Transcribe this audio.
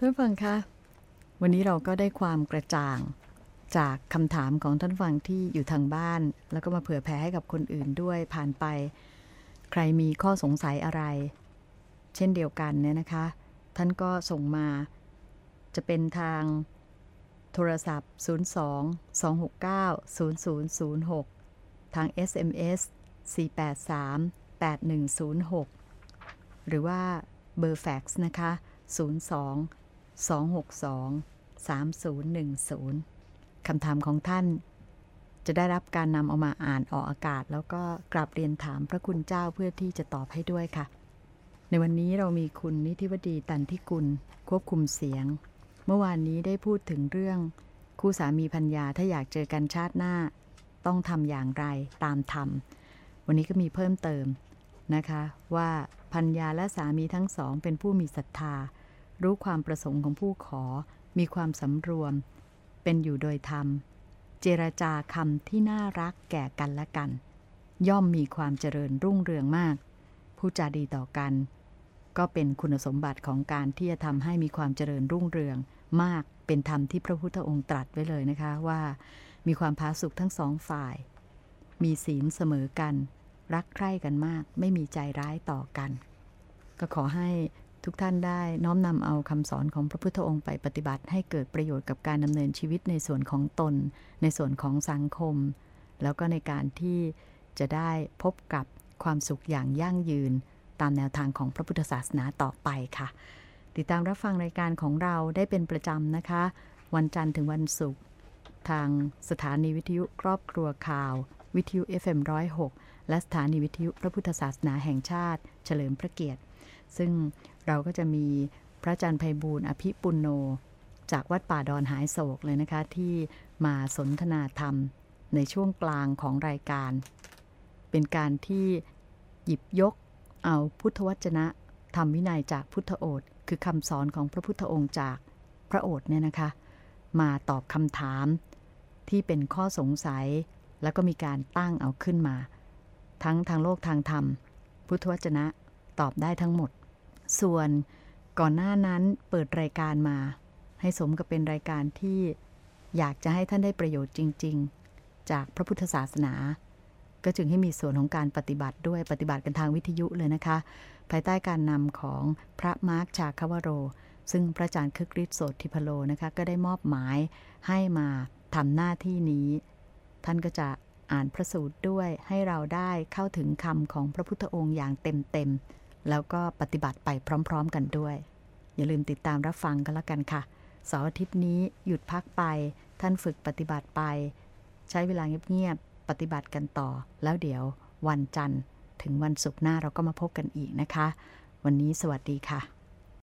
ท่านฟังคะวันนี้เราก็ได้ความกระจ่างจากคำถามของท่านฟังที่อยู่ทางบ้าน แล้วก็มาเผื่อแผ่ให้กับคนอื่นด้วยผ่านไป ใครมีข้อสงสัยอะไร เช่นเดียวกันเนี่ยนะคะ ท่านก็ส่งมา จะเป็นทางโทรศัพท์ 02 269 0006 ทาง SMS 483 8106 หรือว่าเบอร์แฟกซ์นะคะ 02 262 3010 คำถามของท่าน จะได้รับการนำเอามาอ่านออกอากาศ แล้วก็กราบเรียนถามพระคุณเจ้าเพื่อที่จะตอบให้ด้วยค่ะ ในวันนี้เรามีคุณนิติวดีตันทิกุล ควบคุมเสียง เมื่อวานนี้ได้พูดถึงเรื่อง คู่สามีภรรยาถ้าอยากเจอกันชาติหน้า ต้องทำอย่างไรตามธรรม วันนี้ก็มีเพิ่มเติมนะคะ ว่าพัญญาและสามีทั้งสองเป็นผู้มีศรัทธา รู้ความประสงค์ของผู้ขอ มีความสำรวม เป็นอยู่โดยธรรม เจรจาคำที่น่ารักแก่กันและกัน ย่อมมีความเจริญรุ่งเรืองมาก ผู้จาดีต่อกัน ก็เป็นคุณสมบัติของการที่จะทำให้มีความเจริญรุ่งเรืองมาก เป็นธรรมที่พระพุทธองค์ตรัสไว้เลยนะคะว่า มีความพาสุขทั้งสองฝ่าย มีศีลเสมอกัน รักใคร่กันมาก ไม่มีใจร้ายต่อกัน ก็ขอให้ ทุกท่านได้น้อมนำเอาคำสอนของพระพุทธองค์ไปปฏิบัติให้เกิดประโยชน์กับการดำเนินชีวิตในส่วนของตน ในส่วนของสังคม แล้วก็ในการที่จะได้พบกับความสุขอย่างยั่งยืน ตามแนวทางของพระพุทธศาสนาต่อไปค่ะ ติดตามรับฟังรายการของเราได้เป็นประจำนะคะ วันจันทร์ถึงวันศุกร์ทางสถานีวิทยุครอบครัวข่าว วิทยุ FM106 และสถานีวิทยุพระพุทธศาสนาแห่งชาติ เฉลิมพระเกียรติ ซึ่งเราก็จะมีพระอาจารย์ไพบูลย์อภิปุโน จากวัดป่าดอนหายโศกเลยนะคะ ที่มาสนทนาธรรมในช่วงกลางของรายการ เป็นการที่หยิบยกเอาพุทธวจนะธรรมวินัยจากพุทธโอษคือคำสอนของพระพุทธองค์จากพระโอษเนี่ยนะคะ มาตอบคำถามที่เป็นข้อสงสัย แล้วก็มีการตั้งเอาขึ้นมา ทั้งทางโลกทางธรรม พุทธวจนะตอบได้ทั้งหมด ส่วนก่อนหน้านั้นเปิดรายการมา ให้สมกับเป็นรายการที่อยากจะให้ท่านได้ประโยชน์จริง ๆ จากพระพุทธศาสนา ก็จึงให้มีส่วนของการปฏิบัติด้วยปฏิบัติกันทางวิทยุเลยนะคะ ภายใต้การนำของพระมาร์คชาคาวโร ซึ่งพระอาจารย์คึกฤทธิ์โสติพโลนะคะก็ได้มอบหมายให้มาทำหน้าที่นี้ ท่านก็จะอ่านพระสูตรด้วยให้เราได้เข้าถึงคำของพระพุทธองค์อย่างเต็มๆ แล้วก็ปฏิบัติไปพร้อม ๆ กันด้วย อย่าลืมติดตามรับฟังกันละกันค่ะเสาร์อาทิตย์นี้หยุดพักไป ท่านฝึกปฏิบัติไป ใช้เวลาเงียบๆปฏิบัติกันต่อ แล้วเดี๋ยววันจันทร์ ถึงวันศุกร์หน้าเราก็มาพบกันอีกนะคะ วันนี้สวัสดีค่ะ